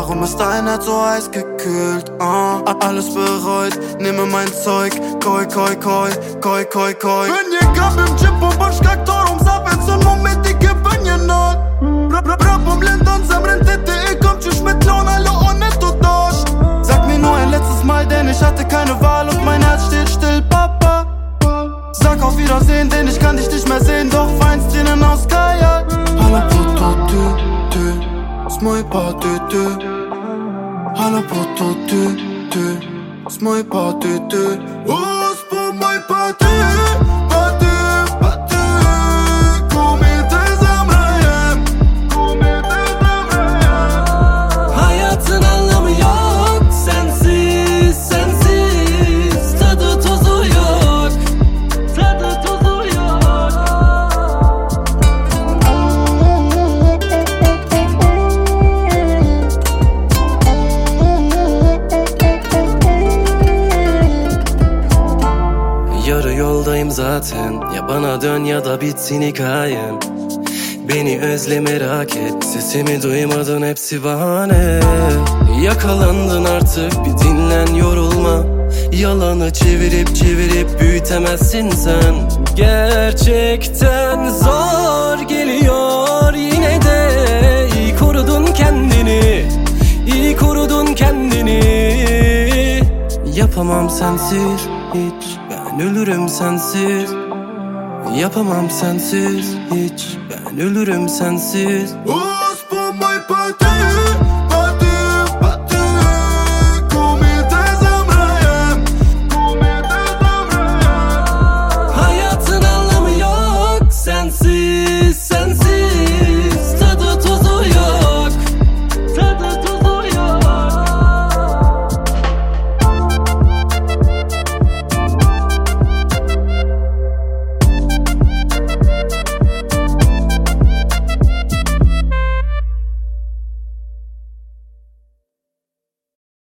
warum ist dein Herz so heiß gekühlt? Uh, alles bereut, nehme mein Zeug, koi, koi, koi, koi, koi, koi. Ben jekam im Chip u bashkak torum sa pension mu me ti ke bën një not Rap, rap, rap, um lindon zemrën të ti i kom qysh me t'lon alo on e të dash Sag mir nur ein letztes Mal, denn ich hatte keine Wahl und mein Herz steht still, Papa. Sag auf Wiedersehen, denn ich kann dich nicht mehr sehen, doch weinst Tränen aus Kajal. Hallo du, z to do. ty Halo po to do. ty Z mojej to do. Zaten. Ya bana dön ya da bitsin hikayem. Beni özle merak et. Sesimi duymadın hepsi bahane. Yakalandın artık bir dinlen yorulma. Yalanı çevirip çevirip büyütemezsin sen. Gerçekten zor geliyor yine de. İyi korudun kendini iyi korudun kendini. Yapamam sensiz hiç Ben ölürüm sensiz. Yapamam sensiz hiç. Ben ölürüm sensiz